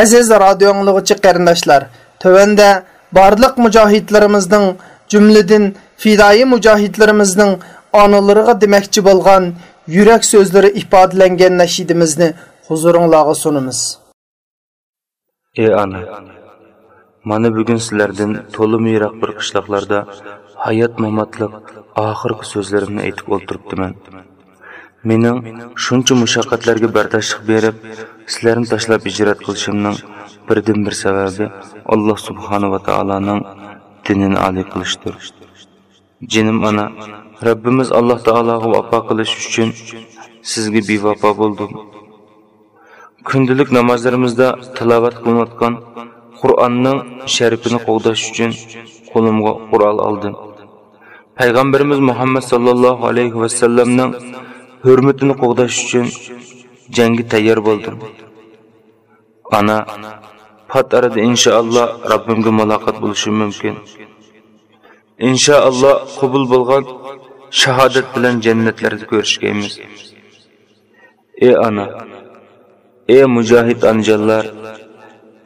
Aziz radio anglagıcı qarindoshlar, tövəndə barlıq mücahidlərimizin cümlədən fidai mücahidlərimizin analarına deməkçi bolğan yürək sözləri ifodalangan nəşidimizni huzuruңlarga sunumuz. Ey ana, mana bugun sizlardan to'lim yiroq bir qishloqlarda hayot mamatliq oxirgi so'zlarimni aytib o'tiribdiman Mening shuncha mushaqqatlarga bardoshlik berib, sizlarni tashlab hijrat qilishimning birdan bir sababi Alloh subhanahu va taoloning dinini ali qilishdir. Jinim ana, Rabbimiz Alloh taologa vafo qilish uchun sizga bevafo bo'ldim. kundalik namozlarimizda tilovat qilinayotgan Qur'onning sharifini qo'g'dash uchun qo'limga Qur'on oldim. Payg'ambarimiz Muhammad sallallohu alayhi va sallamning hurmatini qo'g'dash uchun jangga tayyor bo'ldim. Ana pat arada inshaalloh Rabbimga muloqot bo'lishim mumkin. Inshaalloh qabul bo'lgan shahodat bilan jannatlarda ko'rishgaymiz. Ey ana, ey mujohid anjonlar,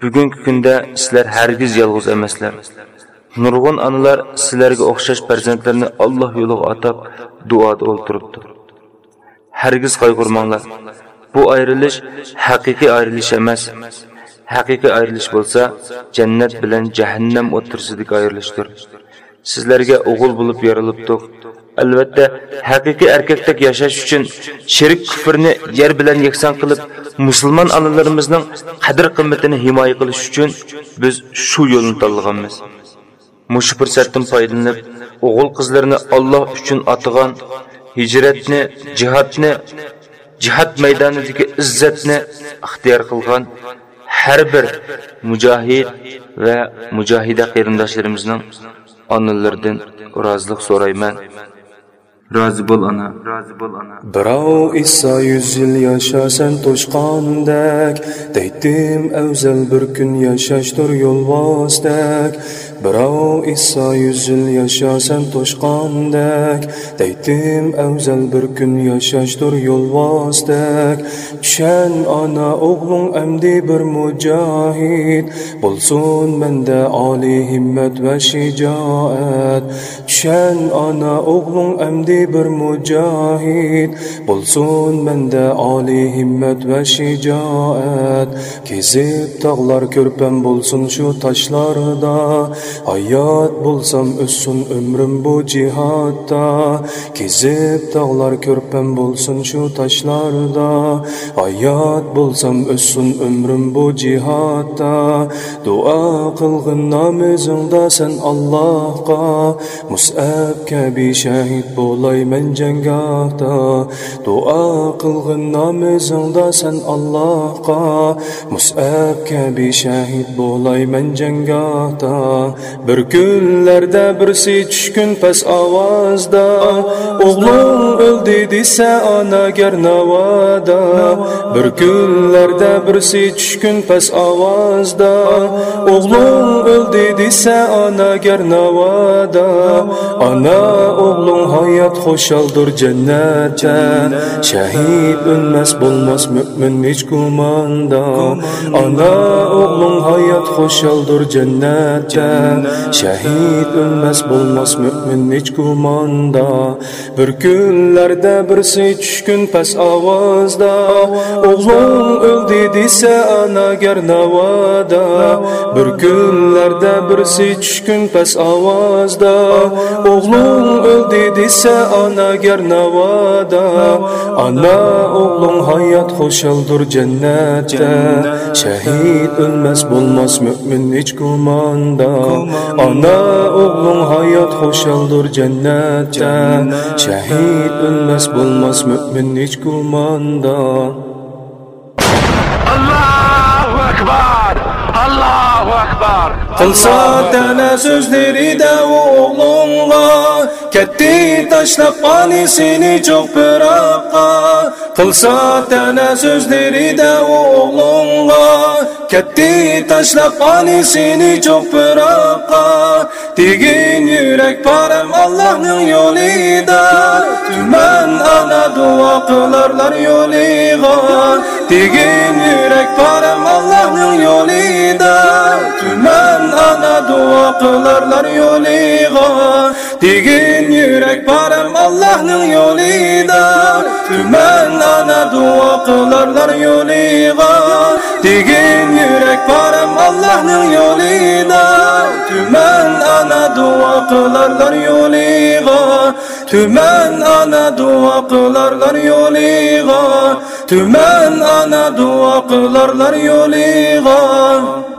bugungi kunda sizlar hargiz yolg'iz emaslar. Nurg'un onalar sizlarga o'xshash farzandlarni Alloh yo'liga atab duoda o'ltiribdi. Hargiz qayg'urmanglar. Bu ayrilish haqiqiy ayrilish emas. Haqiqiy ayrilish bo'lsa, jannat bilan jahannam o'tirsidagi ayrilishdir. Sizlarga o'g'il bo'lib yorilibdiq Albatta, haqiqiy erkakdek yashash uchun sherik kufrni yer bilan yakson qilib, musulmon onalarimizning qadr-qimmatini himoya qilish uchun biz shu yo'lni tanlaganmiz. Mushu fursatdan foydalanib, o'g'il qizlarni Alloh uchun otigan hijratni, jihodni jihad maydonidagi izzatni ixtiyor qilgan har bir mujohid va mujohida qarindoshlarimizning onalaridan rozilik so'rayman. Razı bol ana, razı bol ana. Birov İsa yüz yil yaşa sen toşqandek, deydim evzel bir gün yaşaştır yol vasdek. Birov İsa yüz yil yaşa sen toşqandek, deydim evzel bir gün yaşaştır yol vasdek. Şen ana oğlun emdi bir mücahid, bulsun bende ali himmet ve şicaet. Düşen ana oğlun əmdi bir mücahid Bulsun məndə ali himmət və şicaət Kezib dağlar körpəm bulsun şu taşlarda. Hayat bulsam össün ömrüm bu cihatta. Kezib dağlar körpəm bulsun şu taşlarda. Hayat bulsam össün ömrüm bu cihatta. Dua qılğın namazında sən Allahqa Müslüman əbkəbi şəhid bolayman cəngahda Dua qılğın namazında sən Allahqa Musəbkəbi şəhid bolayman cəngahda Bir günlərdə birsi düşkün pəs avazda Oğlum öldü desə ana gər navada Bir günlərdə birsi düşkün pəs avazda Oğlum öldü desə ana gər navada Ana oğlun hayat xoşaldır cənnətə. Şəhid ölməz bulmaz mümin heç gumanda Ana oğlun hayat xoşaldır cənnətə. Şəhid ölməz bulmaz mümin heç gumanda Bir günlərdə birsi düşkün pəs avazda. Oğlun öldü desə ana gər navada. Bir günlərdə birsi düşkün pəs avazda. oğlun öldü desə ana gər navada ana oğlun hayat xoşaldır cənnətdə şəhid ölməz bulmaz mömin heç gumanda ana oğlun hayat xoşaldır cənnətdə şəhid ölməz bulmaz mömin heç gumanda Allahu Akbar var. Qılsa dənə sözleri də oğlunla Ketdi taşlaq anisini çox pıraqqa Qılsa dənə sözleri də oğlunla Ketdi taşlaq anisini çox pıraqqa Digin yürek param Allah'ın yolida Tümen ana dua kılarlar yoliga Digin yürek param Allah'ın yolida Tümen ana dua kılarlar yoliga Digin yürek param Allah'ın yolida Tümen ana dua kılarlar yoliga Digin yürek param Allah'ın yolida Tümen ana dua kılarlar yoliga Tümen ana dua kılarlar yoliga Tümen ana dua kılarlar yoliga